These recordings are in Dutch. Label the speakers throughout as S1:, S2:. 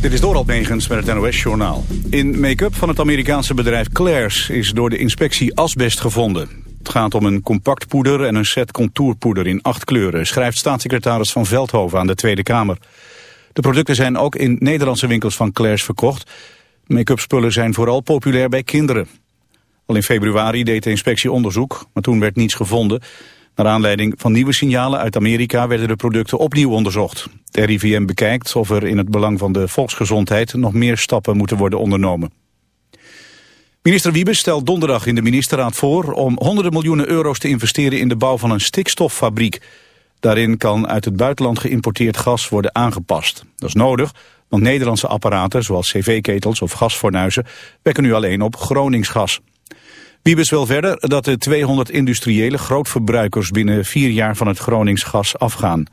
S1: Dit is Doral Megens met het NOS-journaal. In make-up van het Amerikaanse bedrijf Claire's is door de inspectie asbest gevonden. Het gaat om een compact poeder en een set contourpoeder in acht kleuren... schrijft staatssecretaris Van Veldhoven aan de Tweede Kamer. De producten zijn ook in Nederlandse winkels van Claire's verkocht. Make-up spullen zijn vooral populair bij kinderen. Al in februari deed de inspectie onderzoek, maar toen werd niets gevonden... Naar aanleiding van nieuwe signalen uit Amerika werden de producten opnieuw onderzocht. De RIVM bekijkt of er in het belang van de volksgezondheid nog meer stappen moeten worden ondernomen. Minister Wiebes stelt donderdag in de ministerraad voor om honderden miljoenen euro's te investeren in de bouw van een stikstoffabriek. Daarin kan uit het buitenland geïmporteerd gas worden aangepast. Dat is nodig, want Nederlandse apparaten zoals cv-ketels of gasfornuizen wekken nu alleen op Groningsgas. Wiebes wil verder dat de 200 industriële grootverbruikers binnen vier jaar van het Groningsgas afgaan.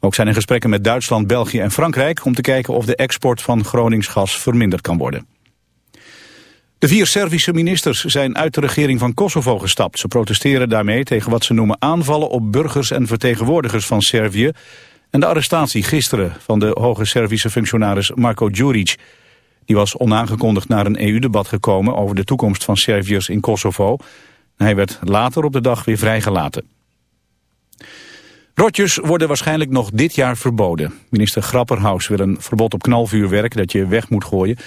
S1: Ook zijn er gesprekken met Duitsland, België en Frankrijk om te kijken of de export van Groningsgas verminderd kan worden. De vier Servische ministers zijn uit de regering van Kosovo gestapt. Ze protesteren daarmee tegen wat ze noemen aanvallen op burgers en vertegenwoordigers van Servië en de arrestatie gisteren van de hoge Servische functionaris Marko Djuric. Die was onaangekondigd naar een EU-debat gekomen over de toekomst van Serviërs in Kosovo. Hij werd later op de dag weer vrijgelaten. Rotjes worden waarschijnlijk nog dit jaar verboden. Minister Grapperhaus wil een verbod op knalvuurwerk dat je weg moet gooien. Dat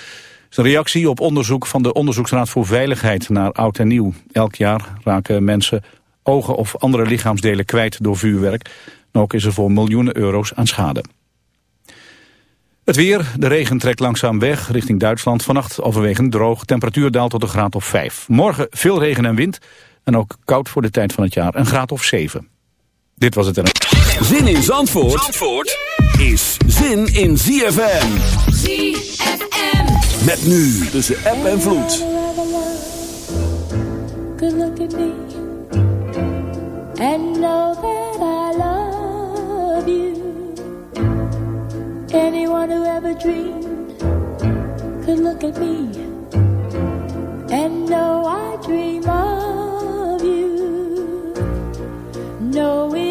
S1: is een reactie op onderzoek van de Onderzoeksraad voor Veiligheid naar Oud en Nieuw. Elk jaar raken mensen ogen of andere lichaamsdelen kwijt door vuurwerk. En ook is er voor miljoenen euro's aan schade. Het weer, de regen trekt langzaam weg richting Duitsland. Vannacht overwegend droog, temperatuur daalt tot een graad of 5. Morgen veel regen en wind en ook koud voor de tijd van het jaar, een graad of 7. Dit was het en...
S2: Zin in Zandvoort, Zandvoort is zin in ZFM. ZFM. Met nu tussen app en vloed. Good look at me and know that I Anyone who ever dreamed could look at me and know I dream of you, knowing I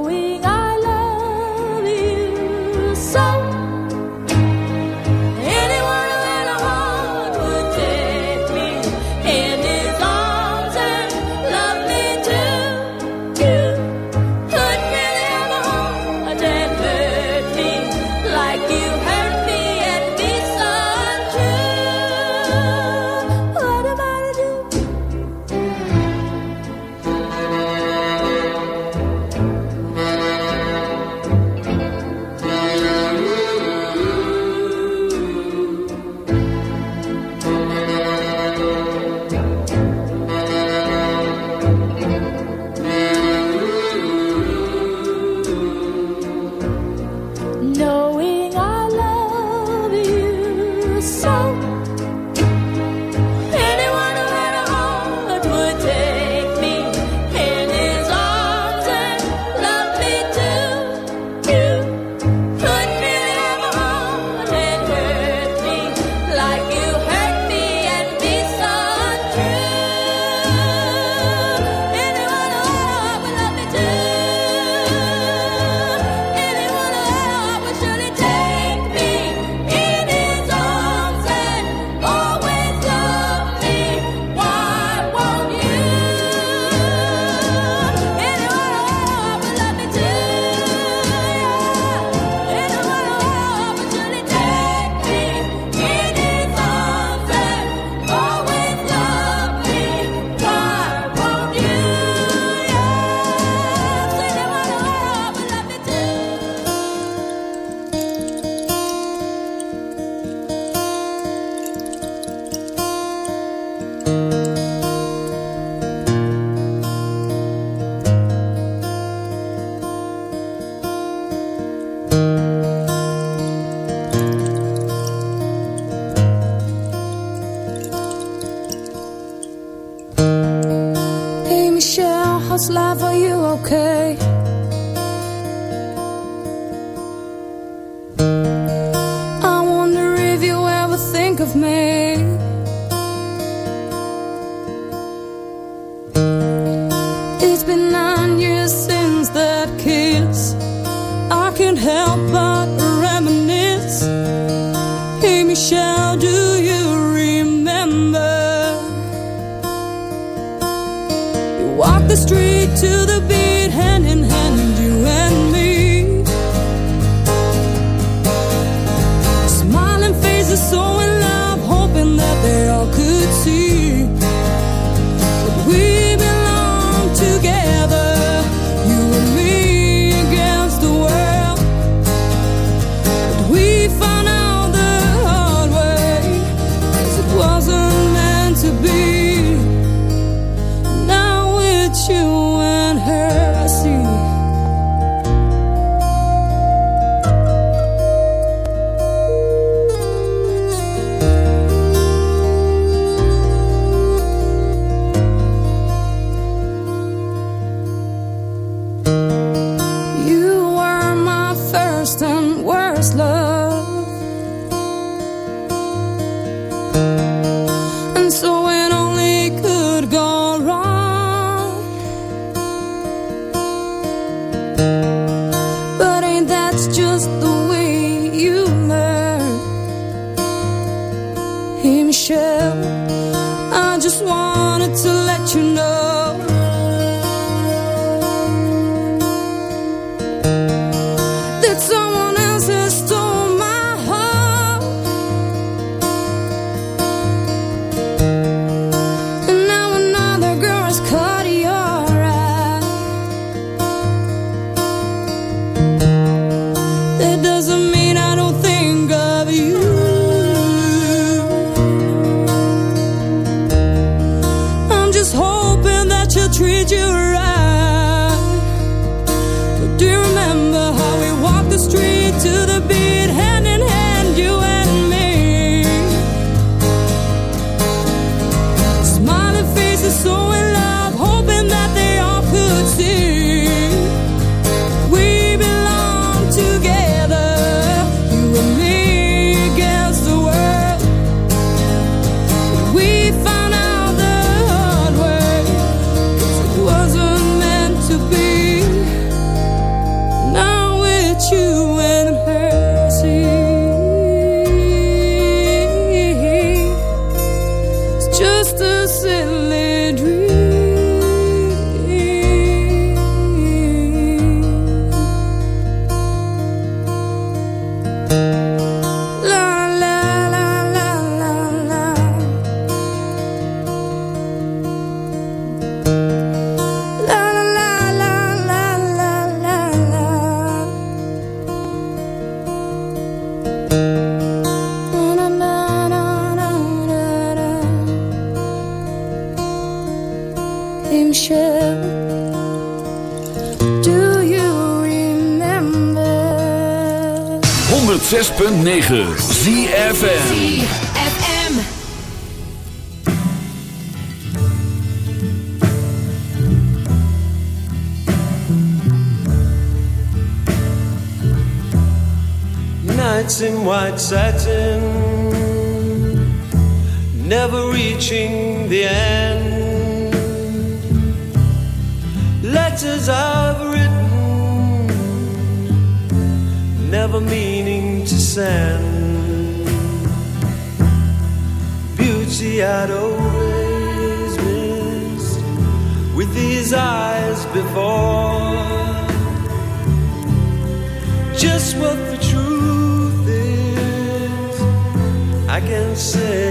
S3: It's been nine years since that kiss. I can't
S4: help but reminisce. Hey, Michelle. 106.9 ZFM. Send beauty I'd always missed with these eyes before. Just what the truth is, I can't say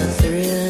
S5: the thrill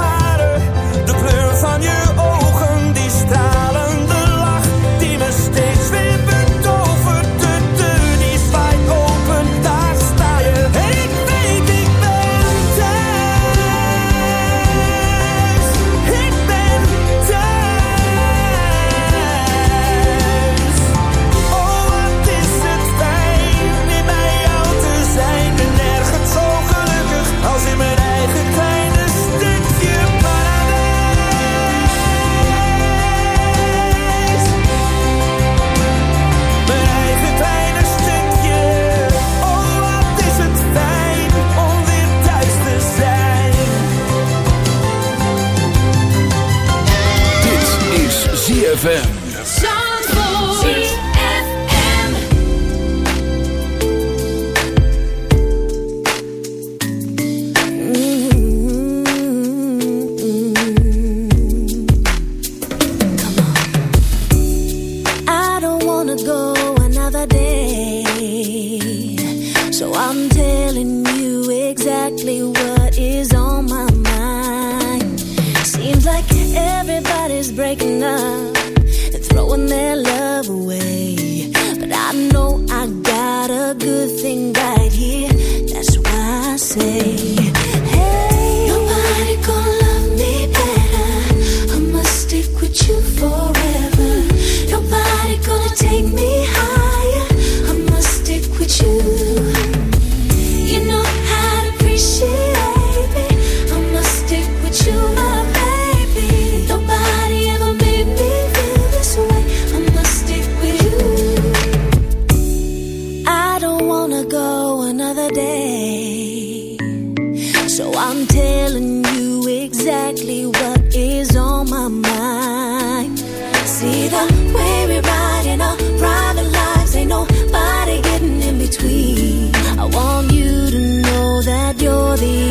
S2: wanna go another day. So I'm telling you exactly what is on my mind. See the way we're riding our private lives, ain't nobody getting in between. I want you to know that you're the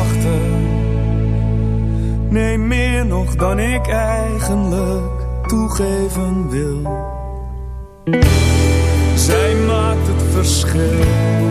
S6: Nee, meer nog dan ik eigenlijk toegeven wil. Zij maakt het verschil.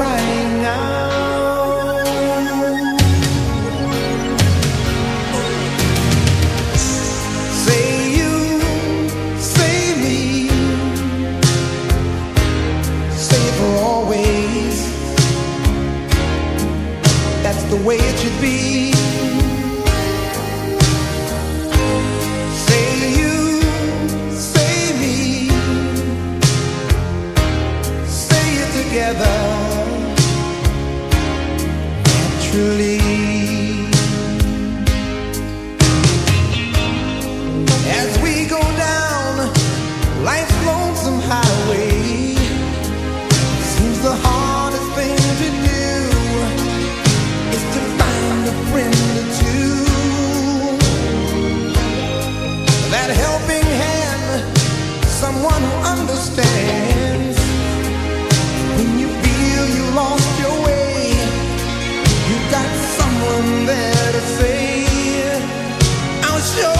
S7: Crying
S8: show.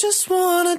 S8: just
S3: wanna